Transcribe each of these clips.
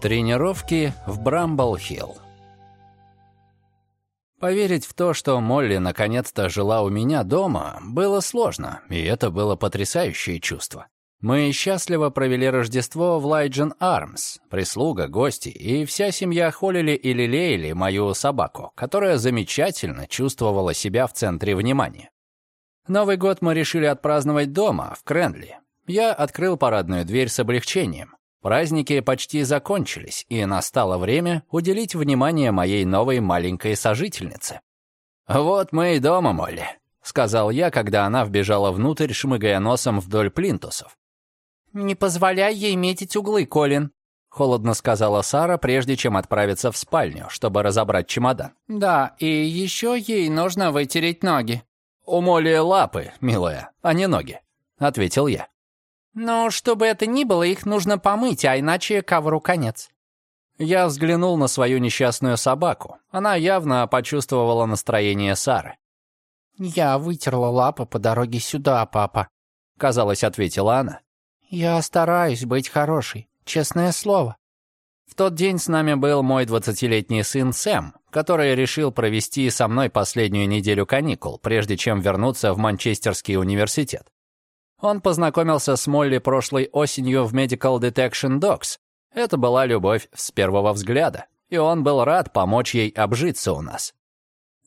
Тренировки в Брамбл-Хилл. Поверить в то, что Молли наконец-то жила у меня дома, было сложно, и это было потрясающее чувство. Мы счастливо провели Рождество в Лайджен Армс. Прислуга, гости и вся семья холили и лелеяли мою собаку, которая замечательно чувствовала себя в центре внимания. Новый год мы решили отпраздновать дома, в Кренли. Я открыл парадную дверь с облегчением. Праздники почти закончились, и настало время уделить внимание моей новой маленькой сожительнице. «Вот мы и дома, Молли», — сказал я, когда она вбежала внутрь, шмыгая носом вдоль плинтусов. «Не позволяй ей метить углы, Колин», — холодно сказала Сара, прежде чем отправиться в спальню, чтобы разобрать чемодан. «Да, и еще ей нужно вытереть ноги». «У Молли лапы, милая, а не ноги», — ответил я. Но чтобы это ни было, их нужно помыть, а иначе ковру конец. Я взглянул на свою несчастную собаку. Она явно почувствовала настроение Сары. «Я вытерла лапы по дороге сюда, папа», — казалось, ответила она. «Я стараюсь быть хорошей, честное слово». В тот день с нами был мой двадцатилетний сын Сэм, который решил провести со мной последнюю неделю каникул, прежде чем вернуться в Манчестерский университет. Он познакомился с Молли прошлой осенью в Medical Detection Dogs. Это была любовь с первого взгляда, и он был рад помочь ей обжиться у нас.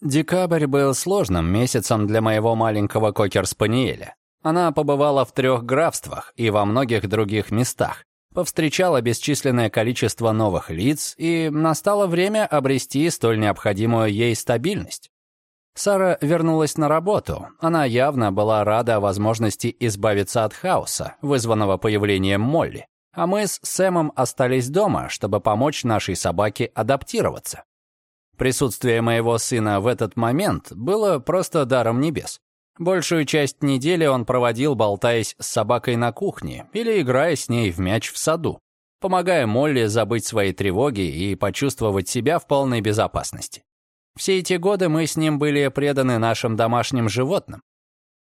Декабрь был сложным месяцем для моего маленького кокер-спаниеля. Она побывала в трех графствах и во многих других местах, повстречала бесчисленное количество новых лиц, и настало время обрести столь необходимую ей стабильность. Сара вернулась на работу. Она явно была рада возможности избавиться от хаоса, вызванного появлением Молли. А мы с Сэмом остались дома, чтобы помочь нашей собаке адаптироваться. Присутствие моего сына в этот момент было просто даром небес. Большую часть недели он проводил, болтаясь с собакой на кухне или играя с ней в мяч в саду, помогая Молли забыть свои тревоги и почувствовать себя в полной безопасности. Все эти годы мы с ним были преданы нашим домашним животным.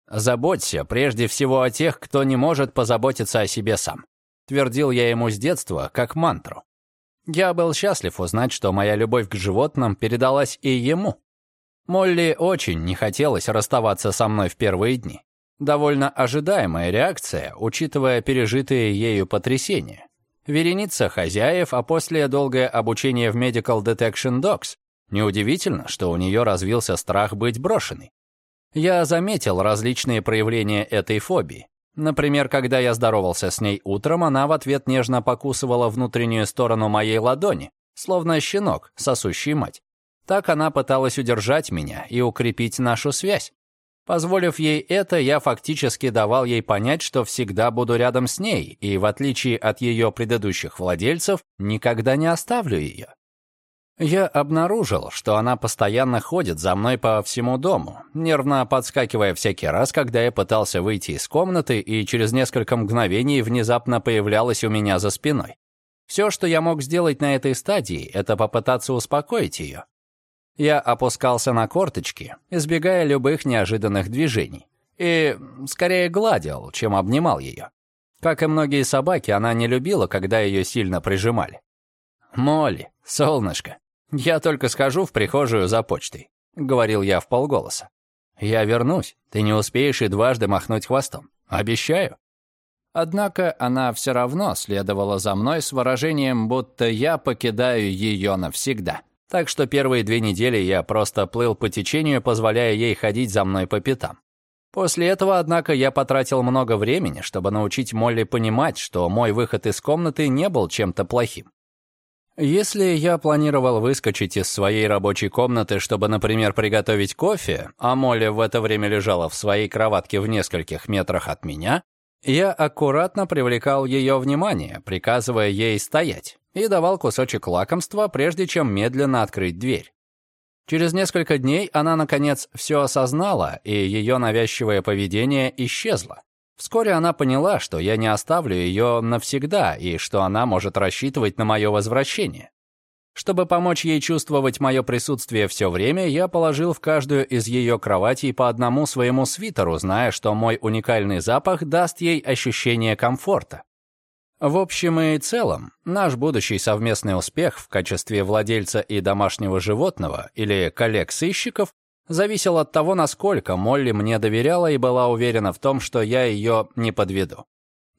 «Заботься прежде всего о тех, кто не может позаботиться о себе сам», твердил я ему с детства, как мантру. Я был счастлив узнать, что моя любовь к животным передалась и ему. Молли очень не хотелось расставаться со мной в первые дни. Довольно ожидаемая реакция, учитывая пережитые ею потрясения. Вереница хозяев, а после долгое обучение в Medical Detection Dogs Неудивительно, что у нее развился страх быть брошенной. Я заметил различные проявления этой фобии. Например, когда я здоровался с ней утром, она в ответ нежно покусывала внутреннюю сторону моей ладони, словно щенок, сосущий мать. Так она пыталась удержать меня и укрепить нашу связь. Позволив ей это, я фактически давал ей понять, что всегда буду рядом с ней, и, в отличие от ее предыдущих владельцев, никогда не оставлю ее. Я обнаружил, что она постоянно ходит за мной по всему дому, нервно подскакивая всякий раз, когда я пытался выйти из комнаты, и через несколько мгновений внезапно появлялась у меня за спиной. Все, что я мог сделать на этой стадии, это попытаться успокоить ее. Я опускался на корточки, избегая любых неожиданных движений, и скорее гладил, чем обнимал ее. Как и многие собаки, она не любила, когда ее сильно прижимали. «Молли, солнышко, «Я только схожу в прихожую за почтой», — говорил я в полголоса. «Я вернусь, ты не успеешь и дважды махнуть хвостом. Обещаю». Однако она все равно следовала за мной с выражением, будто я покидаю ее навсегда. Так что первые две недели я просто плыл по течению, позволяя ей ходить за мной по пятам. После этого, однако, я потратил много времени, чтобы научить Молли понимать, что мой выход из комнаты не был чем-то плохим. Если я планировал выскочить из своей рабочей комнаты, чтобы, например, приготовить кофе, а Молли в это время лежала в своей кроватке в нескольких метрах от меня, я аккуратно привлекал ее внимание, приказывая ей стоять, и давал кусочек лакомства, прежде чем медленно открыть дверь. Через несколько дней она, наконец, все осознала, и ее навязчивое поведение исчезло. Вскоре она поняла, что я не оставлю ее навсегда и что она может рассчитывать на мое возвращение. Чтобы помочь ей чувствовать мое присутствие все время, я положил в каждую из ее кроватей по одному своему свитеру, зная, что мой уникальный запах даст ей ощущение комфорта. В общем и целом, наш будущий совместный успех в качестве владельца и домашнего животного или коллег-сыщиков зависел от того, насколько Молли мне доверяла и была уверена в том, что я ее не подведу.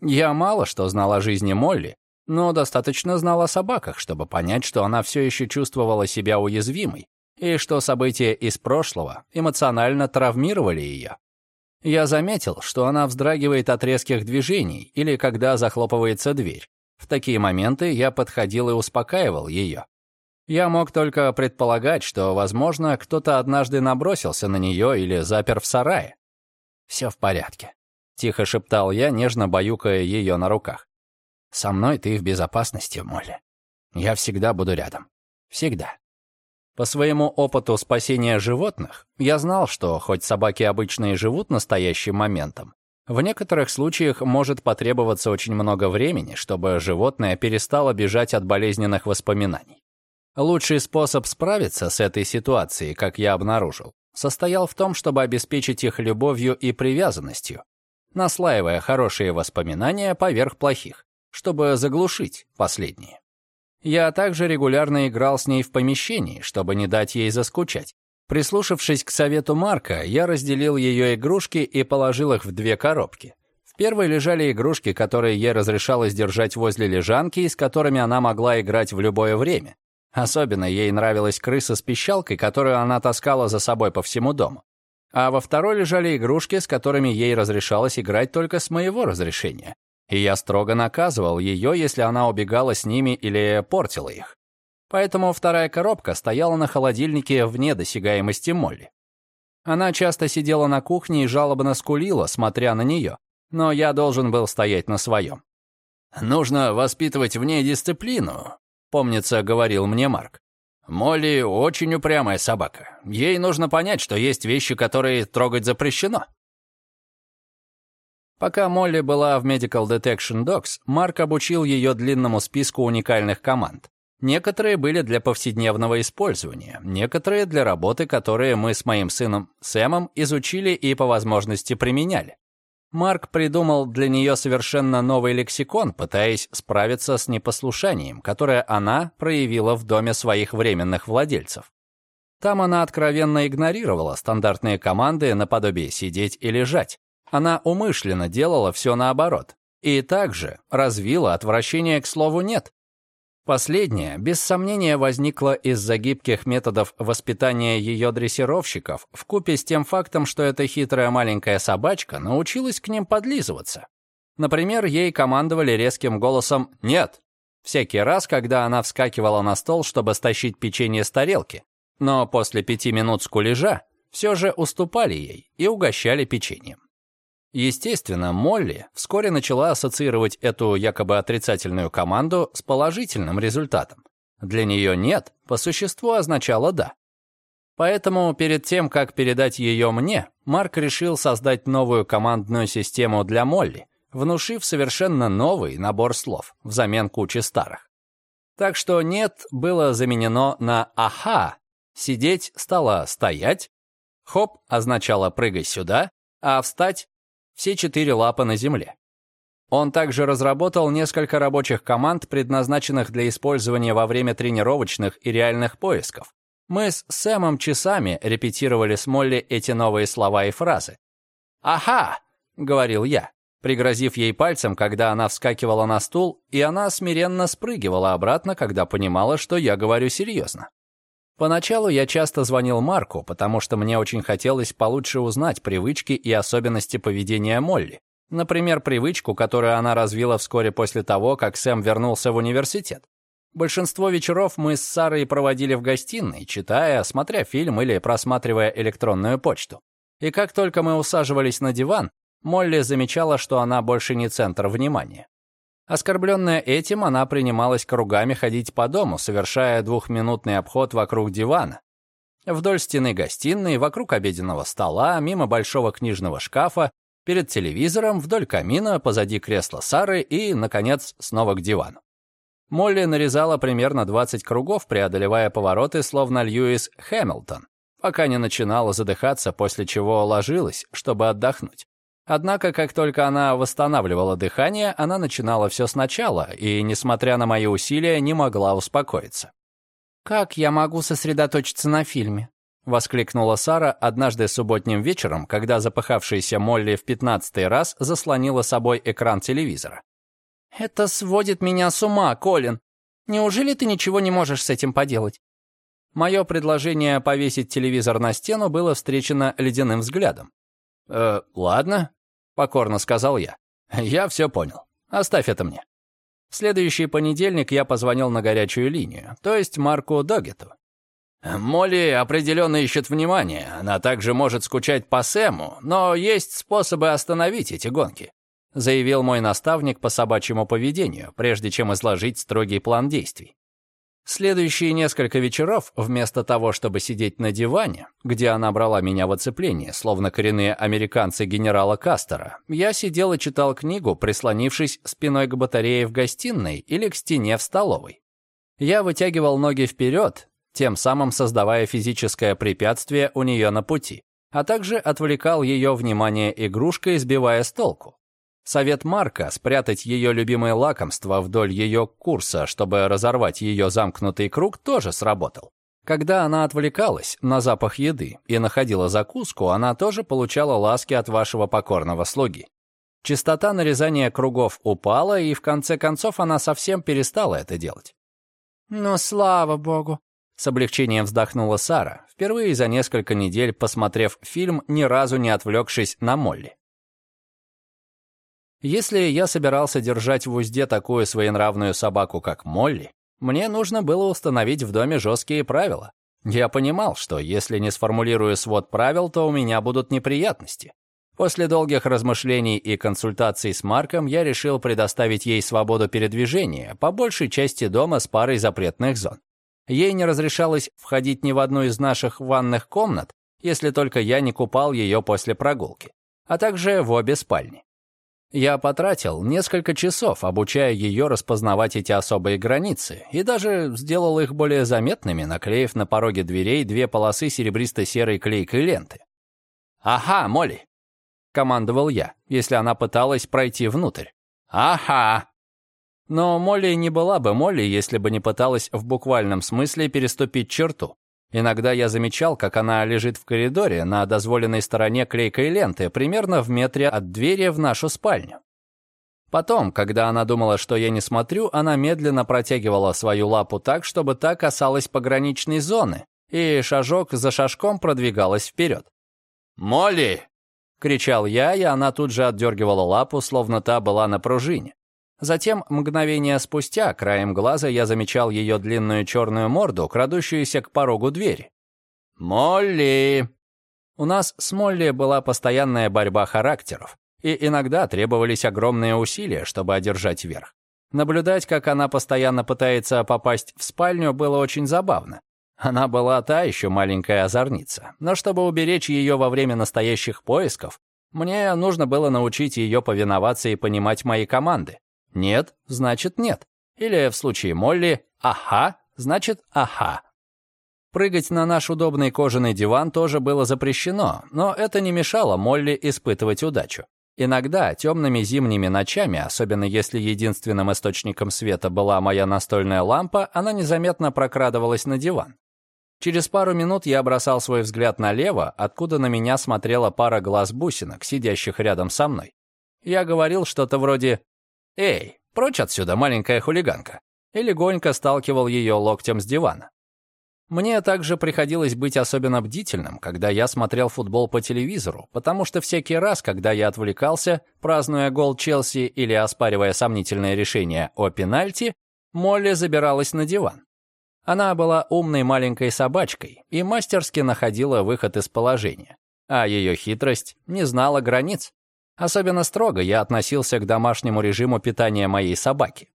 Я мало что знал о жизни Молли, но достаточно знал о собаках, чтобы понять, что она все еще чувствовала себя уязвимой и что события из прошлого эмоционально травмировали ее. Я заметил, что она вздрагивает от резких движений или когда захлопывается дверь. В такие моменты я подходил и успокаивал ее. Я мог только предполагать, что, возможно, кто-то однажды набросился на нее или запер в сарае. «Все в порядке», — тихо шептал я, нежно баюкая ее на руках. «Со мной ты в безопасности, Молли. Я всегда буду рядом. Всегда». По своему опыту спасения животных, я знал, что хоть собаки обычно и живут настоящим моментом, в некоторых случаях может потребоваться очень много времени, чтобы животное перестало бежать от болезненных воспоминаний. Лучший способ справиться с этой ситуацией, как я обнаружил, состоял в том, чтобы обеспечить их любовью и привязанностью, наслаивая хорошие воспоминания поверх плохих, чтобы заглушить последние. Я также регулярно играл с ней в помещении, чтобы не дать ей заскучать. Прислушавшись к совету Марка, я разделил ее игрушки и положил их в две коробки. В первой лежали игрушки, которые ей разрешалось держать возле лежанки и с которыми она могла играть в любое время. Особенно ей нравилась крыса с пищалкой, которую она таскала за собой по всему дому. А во второй лежали игрушки, с которыми ей разрешалось играть только с моего разрешения и я строго наказывал ее, если она убегала с ними или портила их. Поэтому вторая коробка стояла на холодильнике вне досягаемости Молли. Она часто сидела на кухне и жалобно скулила, смотря на нее, но я должен был стоять на своем. «Нужно воспитывать в ней дисциплину», — помнится, говорил мне Марк. «Молли очень упрямая собака. Ей нужно понять, что есть вещи, которые трогать запрещено». Пока Молли была в Medical Detection Dogs, Марк обучил ее длинному списку уникальных команд. Некоторые были для повседневного использования, некоторые для работы, которые мы с моим сыном Сэмом изучили и по возможности применяли. Марк придумал для нее совершенно новый лексикон, пытаясь справиться с непослушанием, которое она проявила в доме своих временных владельцев. Там она откровенно игнорировала стандартные команды наподобие «сидеть» и «лежать», она умышленно делала все наоборот. И также развила отвращение к слову «нет». Последнее, без сомнения, возникло из-за гибких методов воспитания ее дрессировщиков, вкупе с тем фактом, что эта хитрая маленькая собачка научилась к ним подлизываться. Например, ей командовали резким голосом «нет» всякий раз, когда она вскакивала на стол, чтобы стащить печенье с тарелки. Но после пяти минут скулежа все же уступали ей и угощали печеньем. Естественно, Молли вскоре начала ассоциировать эту якобы отрицательную команду с положительным результатом. Для нее «нет» по существу означало «да». Поэтому перед тем, как передать ее мне, Марк решил создать новую командную систему для Молли, внушив совершенно новый набор слов взамен кучи старых. Так что «нет» было заменено на «ага», «сидеть» стало «стоять», «хоп» означало «прыгай сюда», а «встать» все четыре лапы на земле. Он также разработал несколько рабочих команд, предназначенных для использования во время тренировочных и реальных поисков. Мы с Сэмом часами репетировали с Молли эти новые слова и фразы. «Ага!» — говорил я, пригрозив ей пальцем, когда она вскакивала на стул, и она смиренно спрыгивала обратно, когда понимала, что я говорю серьезно. Поначалу я часто звонил Марку, потому что мне очень хотелось получше узнать привычки и особенности поведения Молли. Например, привычку, которую она развила вскоре после того, как Сэм вернулся в университет. Большинство вечеров мы с Сарой проводили в гостиной, читая, смотря фильм или просматривая электронную почту. И как только мы усаживались на диван, Молли замечала, что она больше не центр внимания. Оскорбленная этим, она принималась кругами ходить по дому, совершая двухминутный обход вокруг дивана. Вдоль стены гостиной, вокруг обеденного стола, мимо большого книжного шкафа, перед телевизором, вдоль камина, позади кресла Сары и, наконец, снова к дивану. Молли нарезала примерно 20 кругов, преодолевая повороты, словно Льюис Хэмилтон, пока не начинала задыхаться, после чего ложилась, чтобы отдохнуть. Однако, как только она восстанавливала дыхание, она начинала все сначала и, несмотря на мои усилия, не могла успокоиться. «Как я могу сосредоточиться на фильме?» — воскликнула Сара однажды субботним вечером, когда запыхавшаяся Молли в пятнадцатый раз заслонила собой экран телевизора. «Это сводит меня с ума, Колин. Неужели ты ничего не можешь с этим поделать?» Мое предложение повесить телевизор на стену было встречено ледяным взглядом. «Э, ладно», покорно сказал я. «Я все понял. Оставь это мне». В следующий понедельник я позвонил на горячую линию, то есть Марку Догету. «Молли определенно ищет внимание. Она также может скучать по Сэму, но есть способы остановить эти гонки», заявил мой наставник по собачьему поведению, прежде чем изложить строгий план действий. Следующие несколько вечеров, вместо того, чтобы сидеть на диване, где она брала меня в оцепление, словно коренные американцы генерала Кастера, я сидел и читал книгу, прислонившись спиной к батарее в гостиной или к стене в столовой. Я вытягивал ноги вперед, тем самым создавая физическое препятствие у нее на пути, а также отвлекал ее внимание игрушкой, сбивая с толку. Совет Марка спрятать ее любимое лакомство вдоль ее курса, чтобы разорвать ее замкнутый круг, тоже сработал. Когда она отвлекалась на запах еды и находила закуску, она тоже получала ласки от вашего покорного слуги. Частота нарезания кругов упала, и в конце концов она совсем перестала это делать. «Ну, слава богу!» — с облегчением вздохнула Сара, впервые за несколько недель посмотрев фильм, ни разу не отвлекшись на Молли. Если я собирался держать в узде такую своенравную собаку, как Молли, мне нужно было установить в доме жесткие правила. Я понимал, что если не сформулирую свод правил, то у меня будут неприятности. После долгих размышлений и консультаций с Марком я решил предоставить ей свободу передвижения по большей части дома с парой запретных зон. Ей не разрешалось входить ни в одну из наших ванных комнат, если только я не купал ее после прогулки, а также в обе спальни. Я потратил несколько часов, обучая ее распознавать эти особые границы, и даже сделал их более заметными, наклеив на пороге дверей две полосы серебристо-серой клейкой ленты. «Ага, Молли!» — командовал я, если она пыталась пройти внутрь. «Ага!» Но Молли не была бы Молли, если бы не пыталась в буквальном смысле переступить черту. Иногда я замечал, как она лежит в коридоре на дозволенной стороне клейкой ленты, примерно в метре от двери в нашу спальню. Потом, когда она думала, что я не смотрю, она медленно протягивала свою лапу так, чтобы та касалась пограничной зоны, и шажок за шажком продвигалась вперед. «Молли!» — кричал я, и она тут же отдергивала лапу, словно та была на пружине. Затем, мгновение спустя, краем глаза я замечал ее длинную черную морду, крадущуюся к порогу двери. «Молли!» У нас с Молли была постоянная борьба характеров, и иногда требовались огромные усилия, чтобы одержать верх. Наблюдать, как она постоянно пытается попасть в спальню, было очень забавно. Она была та еще маленькая озорница, но чтобы уберечь ее во время настоящих поисков, мне нужно было научить ее повиноваться и понимать мои команды. Нет, значит нет. Или в случае Молли «ага», значит «ага». Прыгать на наш удобный кожаный диван тоже было запрещено, но это не мешало Молли испытывать удачу. Иногда темными зимними ночами, особенно если единственным источником света была моя настольная лампа, она незаметно прокрадывалась на диван. Через пару минут я бросал свой взгляд налево, откуда на меня смотрела пара глаз-бусинок, сидящих рядом со мной. Я говорил что-то вроде «Эй, прочь отсюда, маленькая хулиганка!» и легонько сталкивал ее локтем с дивана. Мне также приходилось быть особенно бдительным, когда я смотрел футбол по телевизору, потому что всякий раз, когда я отвлекался, празднуя гол Челси или оспаривая сомнительное решение о пенальти, Молли забиралась на диван. Она была умной маленькой собачкой и мастерски находила выход из положения, а ее хитрость не знала границ. Особенно строго я относился к домашнему режиму питания моей собаки.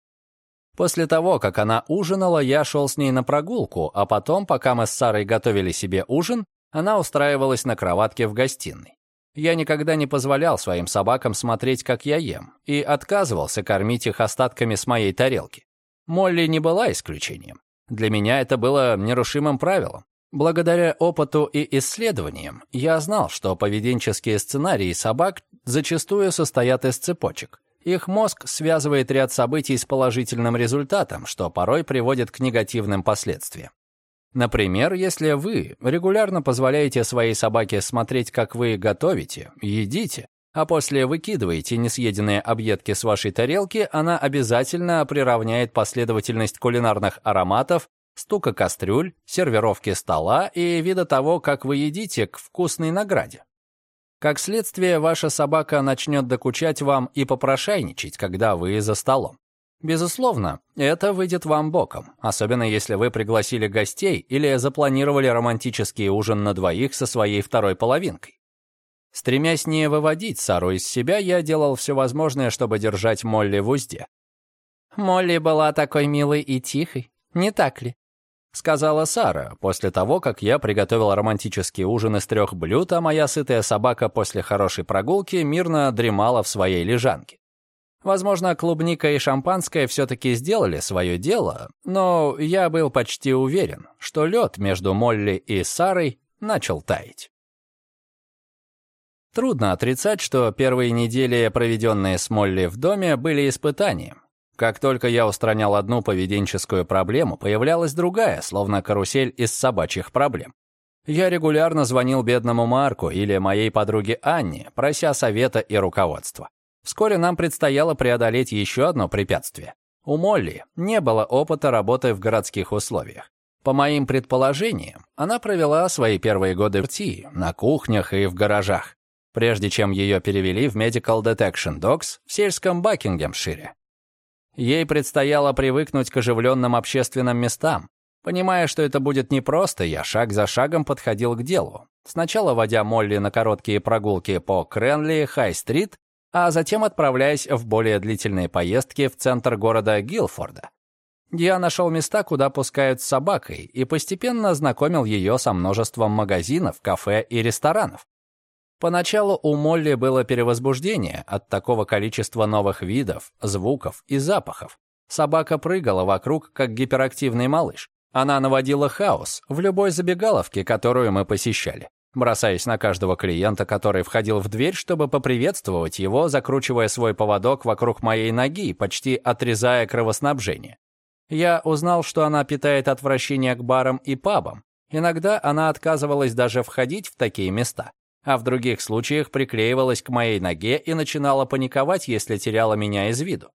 После того, как она ужинала, я шел с ней на прогулку, а потом, пока мы с Сарой готовили себе ужин, она устраивалась на кроватке в гостиной. Я никогда не позволял своим собакам смотреть, как я ем, и отказывался кормить их остатками с моей тарелки. Молли не была исключением. Для меня это было нерушимым правилом. Благодаря опыту и исследованиям я знал, что поведенческие сценарии собак зачастую состоят из цепочек. Их мозг связывает ряд событий с положительным результатом, что порой приводит к негативным последствиям. Например, если вы регулярно позволяете своей собаке смотреть, как вы готовите, едите, а после выкидываете несъеденные объедки с вашей тарелки, она обязательно приравняет последовательность кулинарных ароматов, стука кастрюль, сервировки стола и вида того, как вы едите, к вкусной награде. Как следствие, ваша собака начнет докучать вам и попрошайничать, когда вы за столом. Безусловно, это выйдет вам боком, особенно если вы пригласили гостей или запланировали романтический ужин на двоих со своей второй половинкой. Стремясь не выводить Сару из себя, я делал все возможное, чтобы держать Молли в узде. «Молли была такой милой и тихой, не так ли?» Сказала Сара, после того, как я приготовил романтический ужин из трех блюд, а моя сытая собака после хорошей прогулки мирно дремала в своей лежанке. Возможно, клубника и шампанское все-таки сделали свое дело, но я был почти уверен, что лед между Молли и Сарой начал таять. Трудно отрицать, что первые недели, проведенные с Молли в доме, были испытанием. Как только я устранял одну поведенческую проблему, появлялась другая, словно карусель из собачьих проблем. Я регулярно звонил бедному Марку или моей подруге Анне, прося совета и руководства. Вскоре нам предстояло преодолеть еще одно препятствие. У Молли не было опыта работы в городских условиях. По моим предположениям, она провела свои первые годы в ТИ, на кухнях и в гаражах, прежде чем ее перевели в Medical Detection Dogs в сельском Бакингемшире. Ей предстояло привыкнуть к оживленным общественным местам. Понимая, что это будет непросто, я шаг за шагом подходил к делу. Сначала водя Молли на короткие прогулки по Кренли, Хай-стрит, а затем отправляясь в более длительные поездки в центр города Гилфорда. Я нашел места, куда пускают с собакой, и постепенно знакомил ее со множеством магазинов, кафе и ресторанов. Поначалу у Молли было перевозбуждение от такого количества новых видов, звуков и запахов. Собака прыгала вокруг, как гиперактивный малыш. Она наводила хаос в любой забегаловке, которую мы посещали, бросаясь на каждого клиента, который входил в дверь, чтобы поприветствовать его, закручивая свой поводок вокруг моей ноги, почти отрезая кровоснабжение. Я узнал, что она питает отвращение к барам и пабам. Иногда она отказывалась даже входить в такие места а в других случаях приклеивалась к моей ноге и начинала паниковать, если теряла меня из виду.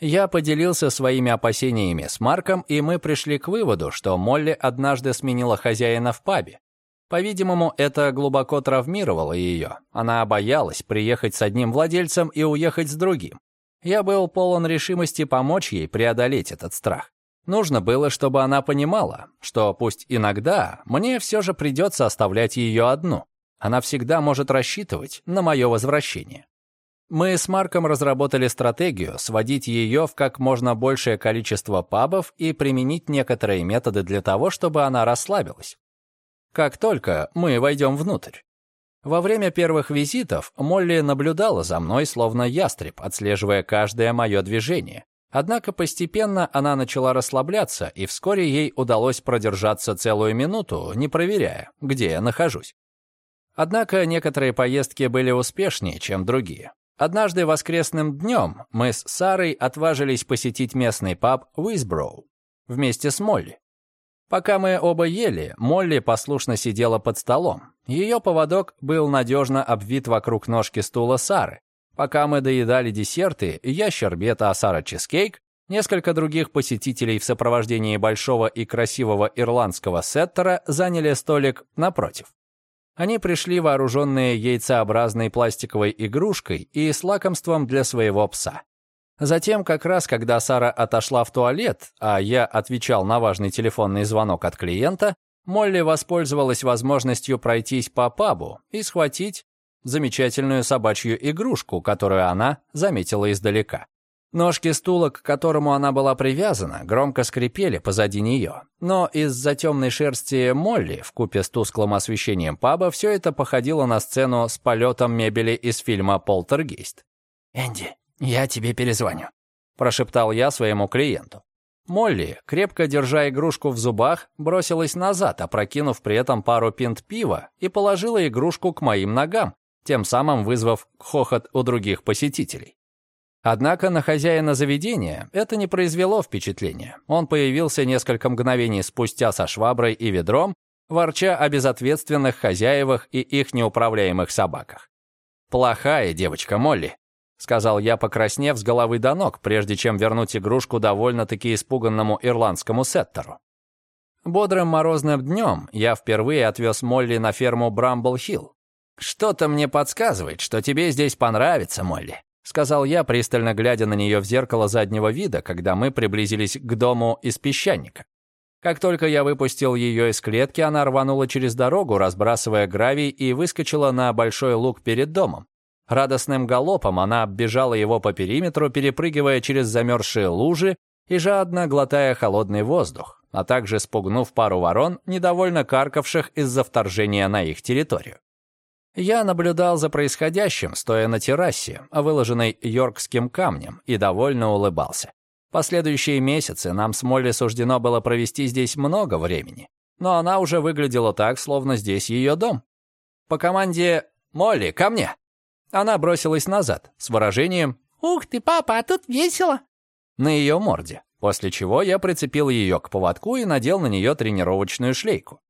Я поделился своими опасениями с Марком, и мы пришли к выводу, что Молли однажды сменила хозяина в пабе. По-видимому, это глубоко травмировало ее. Она боялась приехать с одним владельцем и уехать с другим. Я был полон решимости помочь ей преодолеть этот страх. Нужно было, чтобы она понимала, что пусть иногда мне все же придется оставлять ее одну. Она всегда может рассчитывать на мое возвращение. Мы с Марком разработали стратегию сводить ее в как можно большее количество пабов и применить некоторые методы для того, чтобы она расслабилась. Как только мы войдем внутрь. Во время первых визитов Молли наблюдала за мной, словно ястреб, отслеживая каждое мое движение. Однако постепенно она начала расслабляться, и вскоре ей удалось продержаться целую минуту, не проверяя, где я нахожусь. Однако некоторые поездки были успешнее, чем другие. Однажды воскресным днем мы с Сарой отважились посетить местный паб Уизброу вместе с Молли. Пока мы оба ели, Молли послушно сидела под столом. Ее поводок был надежно обвит вокруг ножки стула Сары. Пока мы доедали десерты, я щербета, а Сара чизкейк, несколько других посетителей в сопровождении большого и красивого ирландского сеттера заняли столик напротив. Они пришли вооруженные яйцеобразной пластиковой игрушкой и с лакомством для своего пса. Затем, как раз когда Сара отошла в туалет, а я отвечал на важный телефонный звонок от клиента, Молли воспользовалась возможностью пройтись по пабу и схватить замечательную собачью игрушку, которую она заметила издалека. Ножки стула, к которому она была привязана, громко скрипели позади нее. Но из-за темной шерсти Молли, в купе с тусклым освещением паба, все это походило на сцену с полетом мебели из фильма «Полтергейст». «Энди, я тебе перезвоню», — прошептал я своему клиенту. Молли, крепко держа игрушку в зубах, бросилась назад, опрокинув при этом пару пинт пива и положила игрушку к моим ногам, тем самым вызвав хохот у других посетителей. Однако на хозяина заведения это не произвело впечатления. Он появился несколько мгновений спустя со шваброй и ведром, ворча о безответственных хозяевах и их неуправляемых собаках. «Плохая девочка Молли», — сказал я, покраснев с головы до ног, прежде чем вернуть игрушку довольно-таки испуганному ирландскому сеттеру. Бодрым морозным днем я впервые отвез Молли на ферму Брамбл-Хилл. «Что-то мне подсказывает, что тебе здесь понравится, Молли», сказал я, пристально глядя на нее в зеркало заднего вида, когда мы приблизились к дому из песчаника. Как только я выпустил ее из клетки, она рванула через дорогу, разбрасывая гравий, и выскочила на большой луг перед домом. Радостным галопом она оббежала его по периметру, перепрыгивая через замерзшие лужи и жадно глотая холодный воздух, а также спугнув пару ворон, недовольно каркавших из-за вторжения на их территорию. Я наблюдал за происходящим, стоя на террасе, выложенной йоркским камнем, и довольно улыбался. Последующие месяцы нам с Молли суждено было провести здесь много времени, но она уже выглядела так, словно здесь ее дом. По команде «Молли, ко мне!» Она бросилась назад с выражением «Ух ты, папа, а тут весело!» на ее морде, после чего я прицепил ее к поводку и надел на нее тренировочную шлейку.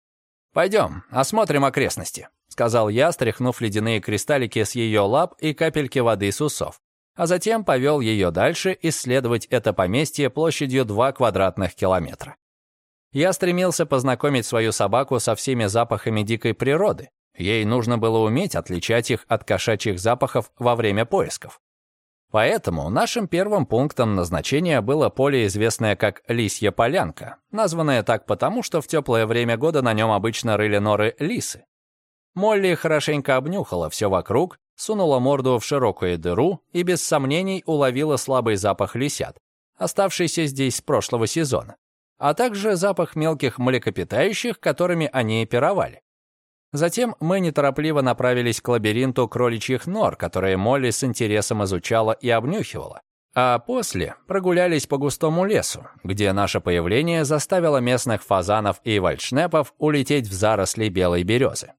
«Пойдем, осмотрим окрестности», — сказал я, стряхнув ледяные кристаллики с ее лап и капельки воды с усов а затем повел ее дальше исследовать это поместье площадью 2 квадратных километра. Я стремился познакомить свою собаку со всеми запахами дикой природы. Ей нужно было уметь отличать их от кошачьих запахов во время поисков. Поэтому нашим первым пунктом назначения было поле, известное как Лисья Полянка, названное так потому, что в теплое время года на нем обычно рыли норы лисы. Молли хорошенько обнюхала все вокруг сунула морду в широкую дыру и без сомнений уловила слабый запах лисят, оставшийся здесь с прошлого сезона, а также запах мелких млекопитающих, которыми они пировали. Затем мы неторопливо направились к лабиринту кроличьих нор, которые Молли с интересом изучала и обнюхивала. А после прогулялись по густому лесу, где наше появление заставило местных фазанов и вальшнепов улететь в заросли белой березы.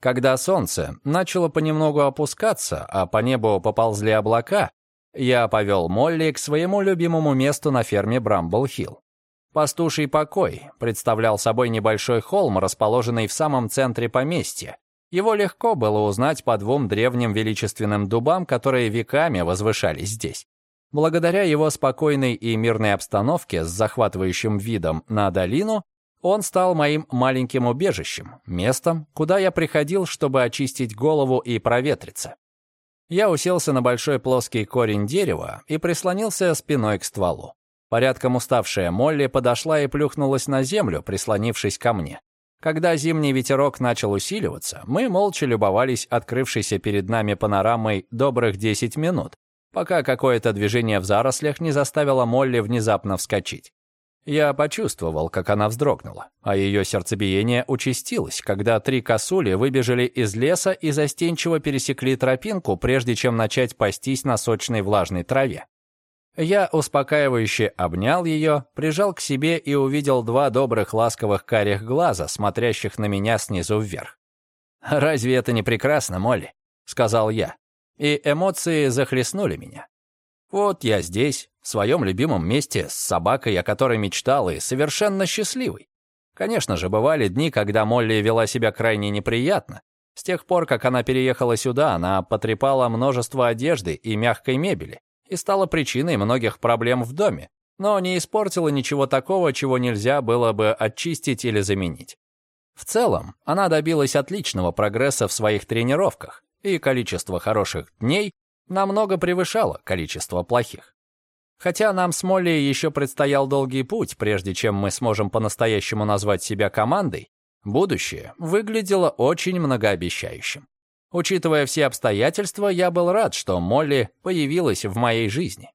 Когда солнце начало понемногу опускаться, а по небу поползли облака, я повел Молли к своему любимому месту на ферме Брамбл-Хилл. Пастуший покой представлял собой небольшой холм, расположенный в самом центре поместья. Его легко было узнать по двум древним величественным дубам, которые веками возвышались здесь. Благодаря его спокойной и мирной обстановке с захватывающим видом на долину, он стал моим маленьким убежищем, местом, куда я приходил, чтобы очистить голову и проветриться. Я уселся на большой плоский корень дерева и прислонился спиной к стволу. Порядком уставшая Молли подошла и плюхнулась на землю, прислонившись ко мне. Когда зимний ветерок начал усиливаться, мы молча любовались открывшейся перед нами панорамой добрых 10 минут, пока какое-то движение в зарослях не заставило Молли внезапно вскочить. Я почувствовал, как она вздрогнула, а ее сердцебиение участилось, когда три косули выбежали из леса и застенчиво пересекли тропинку, прежде чем начать пастись на сочной влажной траве. Я успокаивающе обнял ее, прижал к себе и увидел два добрых ласковых карих глаза, смотрящих на меня снизу вверх. «Разве это не прекрасно, Молли?» — сказал я. И эмоции захлестнули меня. Вот я здесь, в своем любимом месте, с собакой, о которой мечтал, и совершенно счастливый. Конечно же, бывали дни, когда Молли вела себя крайне неприятно. С тех пор, как она переехала сюда, она потрепала множество одежды и мягкой мебели и стала причиной многих проблем в доме, но не испортила ничего такого, чего нельзя было бы очистить или заменить. В целом, она добилась отличного прогресса в своих тренировках, и количество хороших дней намного превышало количество плохих. Хотя нам с Молли еще предстоял долгий путь, прежде чем мы сможем по-настоящему назвать себя командой, будущее выглядело очень многообещающим. Учитывая все обстоятельства, я был рад, что Молли появилась в моей жизни.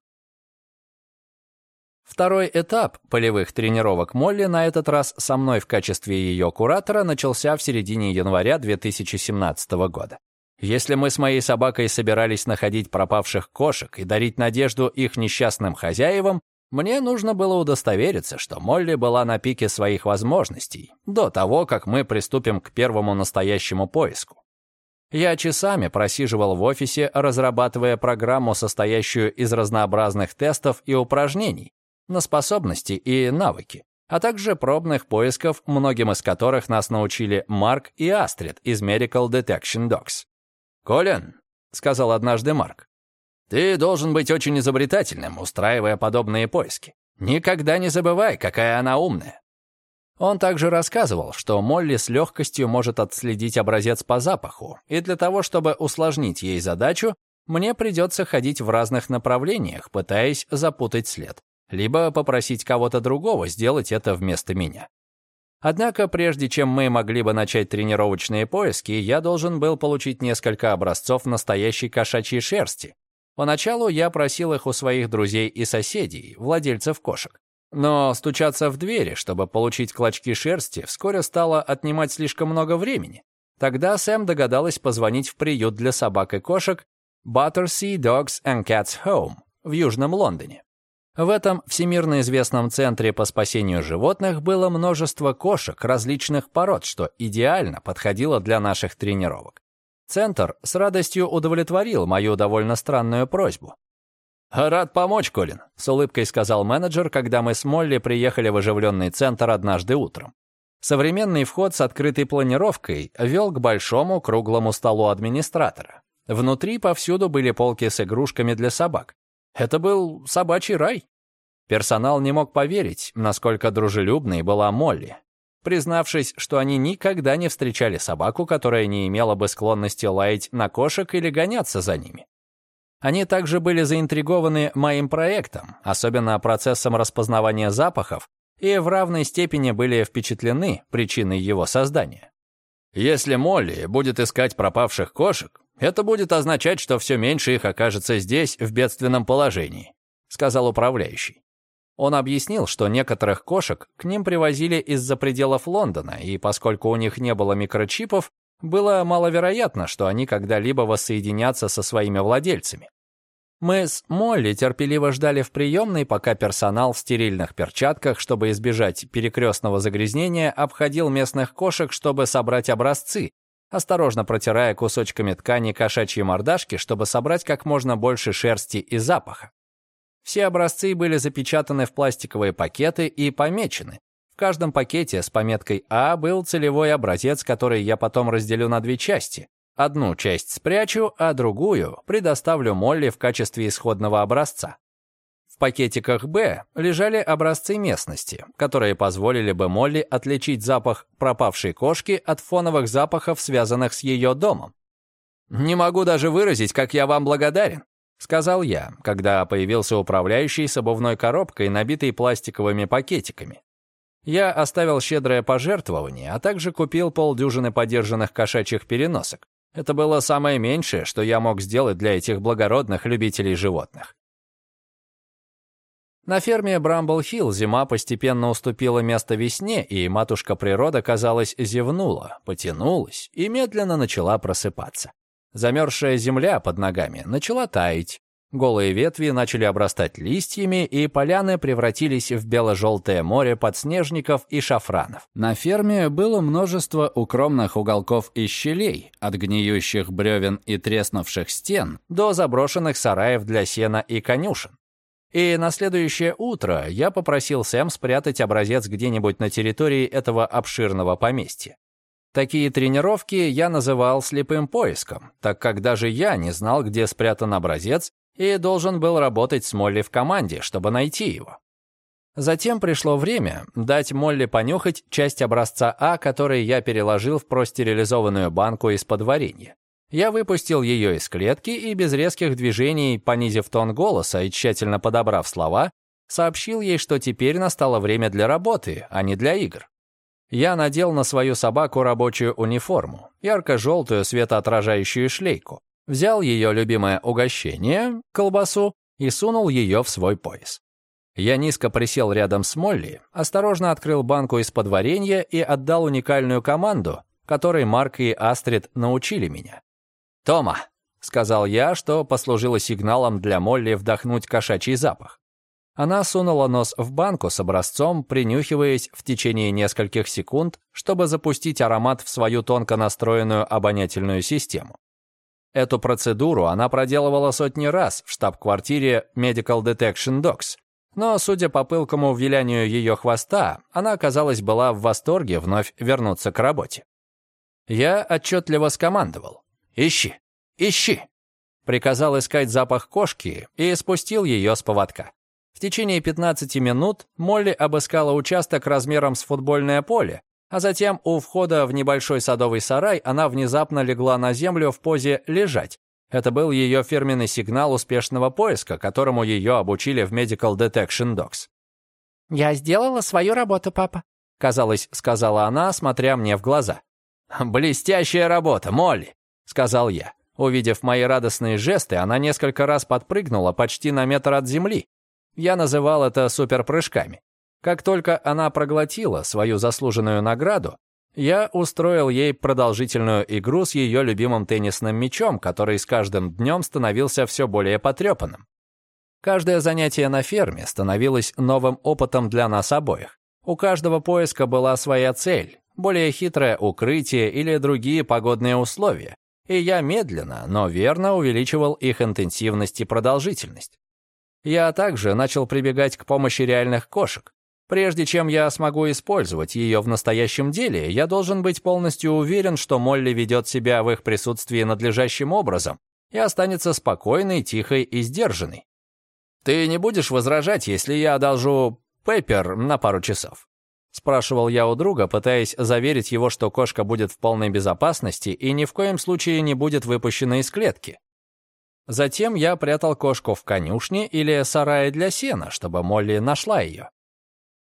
Второй этап полевых тренировок Молли на этот раз со мной в качестве ее куратора начался в середине января 2017 года. Если мы с моей собакой собирались находить пропавших кошек и дарить надежду их несчастным хозяевам, мне нужно было удостовериться, что Молли была на пике своих возможностей до того, как мы приступим к первому настоящему поиску. Я часами просиживал в офисе, разрабатывая программу, состоящую из разнообразных тестов и упражнений на способности и навыки, а также пробных поисков, многим из которых нас научили Марк и Астрид из Medical Detection Dogs. «Колин», — сказал однажды Марк, — «ты должен быть очень изобретательным, устраивая подобные поиски. Никогда не забывай, какая она умная». Он также рассказывал, что Молли с легкостью может отследить образец по запаху, и для того, чтобы усложнить ей задачу, мне придется ходить в разных направлениях, пытаясь запутать след, либо попросить кого-то другого сделать это вместо меня. Однако, прежде чем мы могли бы начать тренировочные поиски, я должен был получить несколько образцов настоящей кошачьей шерсти. Поначалу я просил их у своих друзей и соседей, владельцев кошек. Но стучаться в двери, чтобы получить клочки шерсти, вскоре стало отнимать слишком много времени. Тогда Сэм догадалась позвонить в приют для собак и кошек Battersea Dogs and Cats Home в Южном Лондоне. В этом всемирно известном центре по спасению животных было множество кошек различных пород, что идеально подходило для наших тренировок. Центр с радостью удовлетворил мою довольно странную просьбу. «Рад помочь, Колин», — с улыбкой сказал менеджер, когда мы с Молли приехали в оживленный центр однажды утром. Современный вход с открытой планировкой вел к большому круглому столу администратора. Внутри повсюду были полки с игрушками для собак. Это был собачий рай. Персонал не мог поверить, насколько дружелюбной была Молли. Признавшись, что они никогда не встречали собаку, которая не имела бы склонности лаять на кошек или гоняться за ними. Они также были заинтригованы моим проектом, особенно процессом распознавания запахов, и в равной степени были впечатлены причиной его создания. Если Молли будет искать пропавших кошек, это будет означать, что все меньше их окажется здесь в бедственном положении», сказал управляющий. Он объяснил, что некоторых кошек к ним привозили из-за пределов Лондона, и поскольку у них не было микрочипов, было маловероятно, что они когда-либо воссоединятся со своими владельцами. Мы с Молли терпеливо ждали в приемной, пока персонал в стерильных перчатках, чтобы избежать перекрестного загрязнения, обходил местных кошек, чтобы собрать образцы, осторожно протирая кусочками ткани кошачьи мордашки, чтобы собрать как можно больше шерсти и запаха. Все образцы были запечатаны в пластиковые пакеты и помечены. В каждом пакете с пометкой «А» был целевой образец, который я потом разделю на две части. Одну часть спрячу, а другую предоставлю Молли в качестве исходного образца. В пакетиках «Б» лежали образцы местности, которые позволили бы Молли отличить запах пропавшей кошки от фоновых запахов, связанных с ее домом. «Не могу даже выразить, как я вам благодарен», — сказал я, когда появился управляющий с обувной коробкой, набитой пластиковыми пакетиками. Я оставил щедрое пожертвование, а также купил полдюжины подержанных кошачьих переносок. Это было самое меньшее, что я мог сделать для этих благородных любителей животных. На ферме Брамбл-Хилл зима постепенно уступила место весне, и матушка природа, казалось, зевнула, потянулась и медленно начала просыпаться. Замерзшая земля под ногами начала таять, Голые ветви начали обрастать листьями, и поляны превратились в бело-желтое море подснежников и шафранов. На ферме было множество укромных уголков и щелей, от гниющих бревен и треснувших стен до заброшенных сараев для сена и конюшен. И на следующее утро я попросил Сэм спрятать образец где-нибудь на территории этого обширного поместья. Такие тренировки я называл слепым поиском, так как даже я не знал, где спрятан образец, и должен был работать с Молли в команде, чтобы найти его. Затем пришло время дать Молли понюхать часть образца А, который я переложил в простерилизованную банку из-под варенья. Я выпустил ее из клетки и без резких движений, понизив тон голоса и тщательно подобрав слова, сообщил ей, что теперь настало время для работы, а не для игр. Я надел на свою собаку рабочую униформу, ярко-желтую светоотражающую шлейку, взял ее любимое угощение, колбасу, и сунул ее в свой пояс. Я низко присел рядом с Молли, осторожно открыл банку из-под варенья и отдал уникальную команду, которой Марк и Астрид научили меня. «Тома», — сказал я, что послужило сигналом для Молли вдохнуть кошачий запах. Она сунула нос в банку с образцом, принюхиваясь в течение нескольких секунд, чтобы запустить аромат в свою тонко настроенную обонятельную систему. Эту процедуру она проделывала сотни раз в штаб-квартире Medical Detection Dogs, но, судя по пылкому вилянию ее хвоста, она, казалось, была в восторге вновь вернуться к работе. Я отчетливо скомандовал «Ищи! Ищи!» Приказал искать запах кошки и спустил ее с поводка. В течение 15 минут Молли обыскала участок размером с футбольное поле, а затем у входа в небольшой садовый сарай она внезапно легла на землю в позе «лежать». Это был ее фирменный сигнал успешного поиска, которому ее обучили в Medical Detection Dogs. «Я сделала свою работу, папа», — казалось, сказала она, смотря мне в глаза. «Блестящая работа, Молли», — сказал я. Увидев мои радостные жесты, она несколько раз подпрыгнула почти на метр от земли, я называл это суперпрыжками. Как только она проглотила свою заслуженную награду, я устроил ей продолжительную игру с ее любимым теннисным мячом, который с каждым днем становился все более потрепанным. Каждое занятие на ферме становилось новым опытом для нас обоих. У каждого поиска была своя цель, более хитрое укрытие или другие погодные условия, и я медленно, но верно увеличивал их интенсивность и продолжительность. Я также начал прибегать к помощи реальных кошек. Прежде чем я смогу использовать ее в настоящем деле, я должен быть полностью уверен, что Молли ведет себя в их присутствии надлежащим образом и останется спокойной, тихой и сдержанной. «Ты не будешь возражать, если я одолжу Пеппер на пару часов?» Спрашивал я у друга, пытаясь заверить его, что кошка будет в полной безопасности и ни в коем случае не будет выпущена из клетки. Затем я прятал кошку в конюшне или сарае для сена, чтобы Молли нашла ее.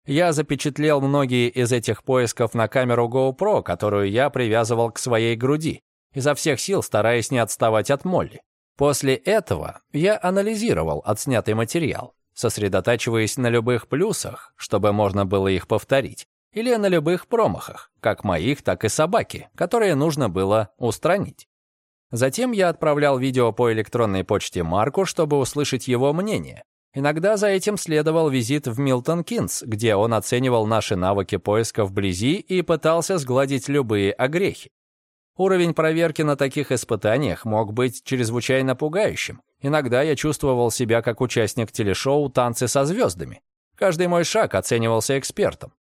Я запечатлел многие из этих поисков на камеру GoPro, которую я привязывал к своей груди, изо всех сил стараясь не отставать от Молли. После этого я анализировал отснятый материал, сосредотачиваясь на любых плюсах, чтобы можно было их повторить, или на любых промахах, как моих, так и собаки, которые нужно было устранить. Затем я отправлял видео по электронной почте Марку, чтобы услышать его мнение. Иногда за этим следовал визит в Милтон Кинс, где он оценивал наши навыки поиска вблизи и пытался сгладить любые огрехи. Уровень проверки на таких испытаниях мог быть чрезвычайно пугающим. Иногда я чувствовал себя как участник телешоу «Танцы со звездами». Каждый мой шаг оценивался экспертом.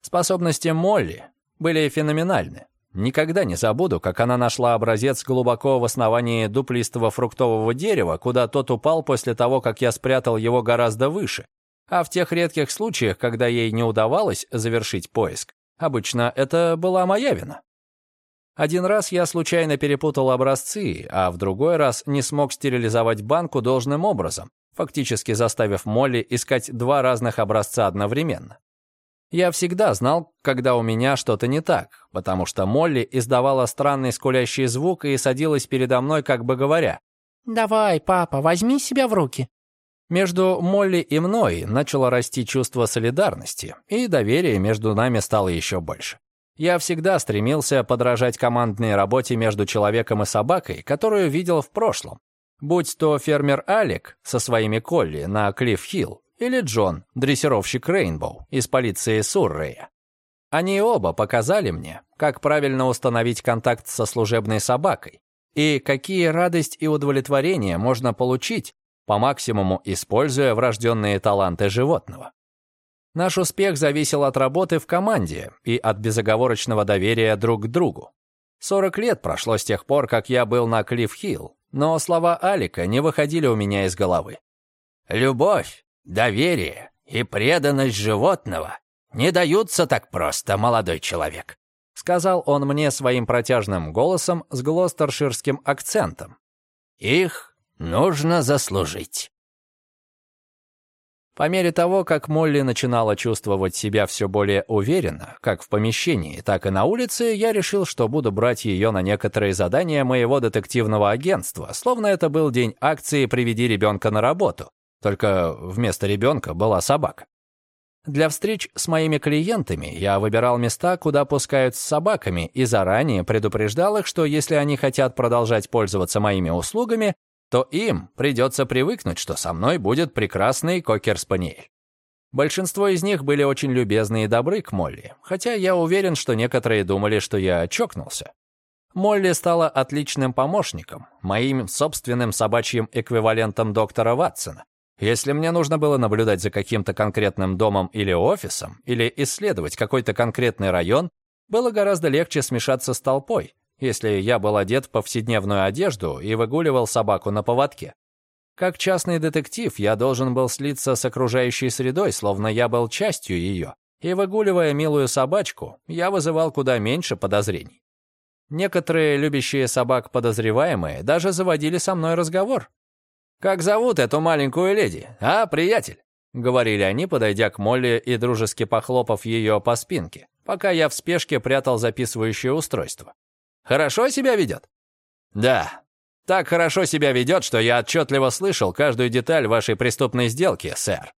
Способности Молли были феноменальны. Никогда не забуду, как она нашла образец глубоко в основании дуплистого фруктового дерева, куда тот упал после того, как я спрятал его гораздо выше. А в тех редких случаях, когда ей не удавалось завершить поиск, обычно это была моя вина. Один раз я случайно перепутал образцы, а в другой раз не смог стерилизовать банку должным образом, фактически заставив Молли искать два разных образца одновременно. Я всегда знал, когда у меня что-то не так, потому что Молли издавала странный скулящий звук и садилась передо мной, как бы говоря. «Давай, папа, возьми себя в руки». Между Молли и мной начало расти чувство солидарности, и доверие между нами стало еще больше. Я всегда стремился подражать командной работе между человеком и собакой, которую видел в прошлом. Будь то фермер Алек со своими колли на Клифф-Хилл, или Джон, дрессировщик Рейнбоу из полиции Суррея. Они оба показали мне, как правильно установить контакт со служебной собакой и какие радость и удовлетворение можно получить, по максимуму используя врожденные таланты животного. Наш успех зависел от работы в команде и от безоговорочного доверия друг к другу. 40 лет прошло с тех пор, как я был на Клифф-Хилл, но слова Алика не выходили у меня из головы. «Любовь доверие и преданность животного не даются так просто, молодой человек», сказал он мне своим протяжным голосом с глостерширским акцентом. «Их нужно заслужить». По мере того, как Молли начинала чувствовать себя все более уверенно, как в помещении, так и на улице, я решил, что буду брать ее на некоторые задания моего детективного агентства, словно это был день акции «Приведи ребенка на работу», только вместо ребенка была собака. Для встреч с моими клиентами я выбирал места, куда пускают с собаками, и заранее предупреждал их, что если они хотят продолжать пользоваться моими услугами, то им придется привыкнуть, что со мной будет прекрасный кокер-спаниель. Большинство из них были очень любезны и добры к Молли, хотя я уверен, что некоторые думали, что я чокнулся. Молли стала отличным помощником, моим собственным собачьим эквивалентом доктора Ватсона. Если мне нужно было наблюдать за каким-то конкретным домом или офисом, или исследовать какой-то конкретный район, было гораздо легче смешаться с толпой, если я был одет в повседневную одежду и выгуливал собаку на поводке. Как частный детектив я должен был слиться с окружающей средой, словно я был частью ее, и выгуливая милую собачку, я вызывал куда меньше подозрений. Некоторые любящие собак подозреваемые даже заводили со мной разговор. «Как зовут эту маленькую леди, а, приятель?» — говорили они, подойдя к Молли и дружески похлопав ее по спинке, пока я в спешке прятал записывающее устройство. «Хорошо себя ведет?» «Да, так хорошо себя ведет, что я отчетливо слышал каждую деталь вашей преступной сделки, сэр».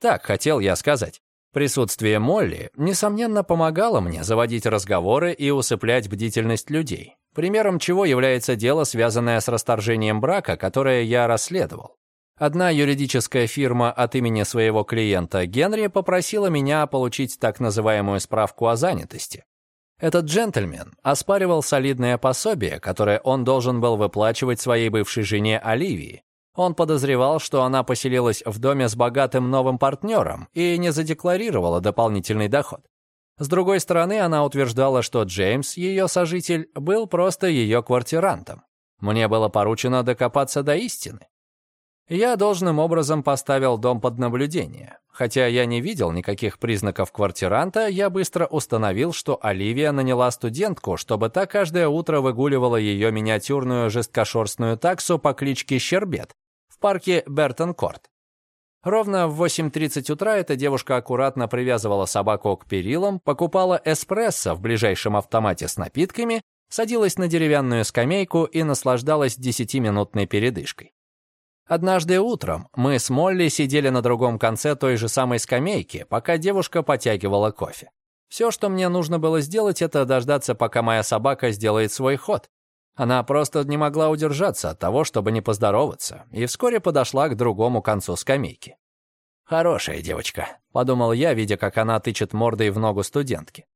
Так хотел я сказать. Присутствие Молли, несомненно, помогало мне заводить разговоры и усыплять бдительность людей, примером чего является дело, связанное с расторжением брака, которое я расследовал. Одна юридическая фирма от имени своего клиента Генри попросила меня получить так называемую справку о занятости. Этот джентльмен оспаривал солидное пособие, которое он должен был выплачивать своей бывшей жене Оливии. Он подозревал, что она поселилась в доме с богатым новым партнером и не задекларировала дополнительный доход. С другой стороны, она утверждала, что Джеймс, ее сожитель, был просто ее квартирантом. Мне было поручено докопаться до истины. Я должным образом поставил дом под наблюдение. Хотя я не видел никаких признаков квартиранта, я быстро установил, что Оливия наняла студентку, чтобы та каждое утро выгуливала ее миниатюрную жесткошерстную таксу по кличке Щербет в парке Бертон-Корт. Ровно в 8.30 утра эта девушка аккуратно привязывала собаку к перилам, покупала эспрессо в ближайшем автомате с напитками, садилась на деревянную скамейку и наслаждалась десятиминутной передышкой. Однажды утром мы с Молли сидели на другом конце той же самой скамейки, пока девушка потягивала кофе. Все, что мне нужно было сделать, это дождаться, пока моя собака сделает свой ход. Она просто не могла удержаться от того, чтобы не поздороваться, и вскоре подошла к другому концу скамейки. «Хорошая девочка», — подумал я, видя, как она тычет мордой в ногу студентки.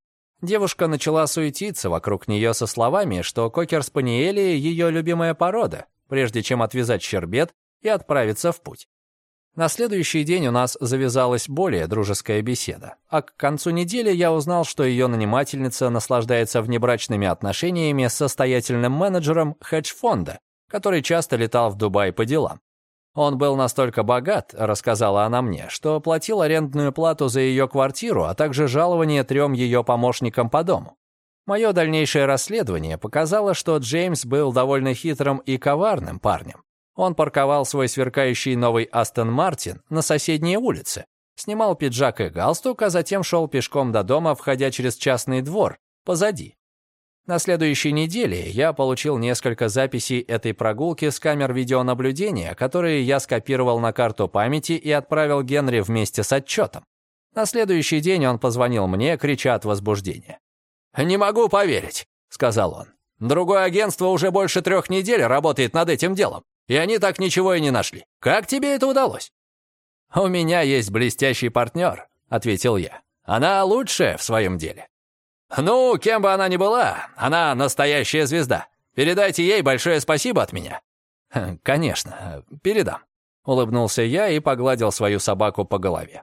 Девушка начала суетиться вокруг нее со словами, что кокер-спаниели — ее любимая порода. Прежде чем отвязать щербет, и отправиться в путь. На следующий день у нас завязалась более дружеская беседа, а к концу недели я узнал, что ее нанимательница наслаждается внебрачными отношениями с состоятельным менеджером хедж-фонда, который часто летал в Дубай по делам. Он был настолько богат, рассказала она мне, что платил арендную плату за ее квартиру, а также жалование трем ее помощникам по дому. Мое дальнейшее расследование показало, что Джеймс был довольно хитрым и коварным парнем. Он парковал свой сверкающий новый Астон Мартин на соседней улице, снимал пиджак и галстук, а затем шел пешком до дома, входя через частный двор, позади. На следующей неделе я получил несколько записей этой прогулки с камер видеонаблюдения, которые я скопировал на карту памяти и отправил Генри вместе с отчетом. На следующий день он позвонил мне, крича от возбуждения. «Не могу поверить», — сказал он. «Другое агентство уже больше трех недель работает над этим делом и они так ничего и не нашли. Как тебе это удалось?» «У меня есть блестящий партнер», — ответил я. «Она лучшая в своем деле». «Ну, кем бы она ни была, она настоящая звезда. Передайте ей большое спасибо от меня». «Хм, «Конечно, передам», — улыбнулся я и погладил свою собаку по голове.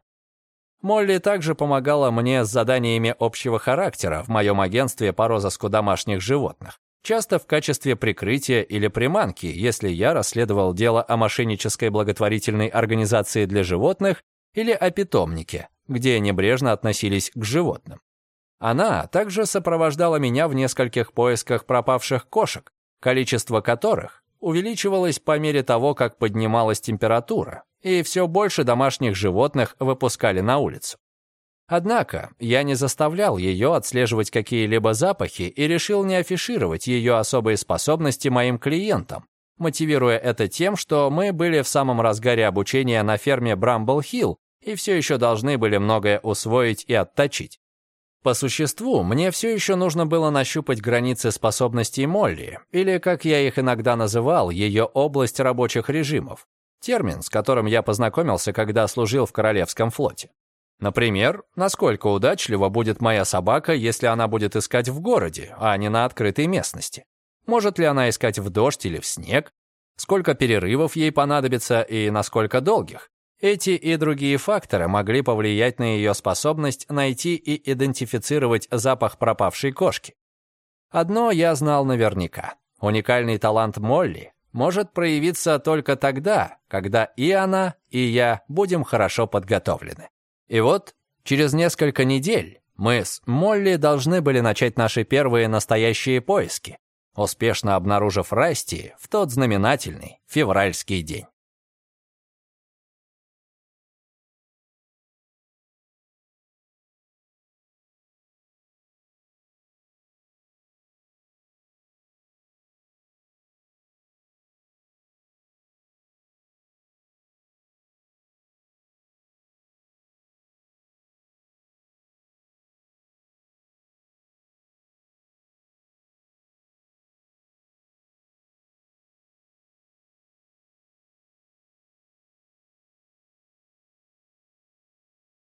Молли также помогала мне с заданиями общего характера в моем агентстве по розыску домашних животных часто в качестве прикрытия или приманки, если я расследовал дело о мошеннической благотворительной организации для животных или о питомнике, где небрежно относились к животным. Она также сопровождала меня в нескольких поисках пропавших кошек, количество которых увеличивалось по мере того, как поднималась температура, и все больше домашних животных выпускали на улицу. Однако я не заставлял ее отслеживать какие-либо запахи и решил не афишировать ее особые способности моим клиентам, мотивируя это тем, что мы были в самом разгаре обучения на ферме Брамбл-Хилл и все еще должны были многое усвоить и отточить. По существу, мне все еще нужно было нащупать границы способностей Молли, или, как я их иногда называл, ее область рабочих режимов, термин, с которым я познакомился, когда служил в Королевском флоте. Например, насколько удачлива будет моя собака, если она будет искать в городе, а не на открытой местности? Может ли она искать в дождь или в снег? Сколько перерывов ей понадобится и насколько долгих? Эти и другие факторы могли повлиять на ее способность найти и идентифицировать запах пропавшей кошки. Одно я знал наверняка. Уникальный талант Молли может проявиться только тогда, когда и она, и я будем хорошо подготовлены. И вот, через несколько недель мы с Молли должны были начать наши первые настоящие поиски, успешно обнаружив Расти в тот знаменательный февральский день.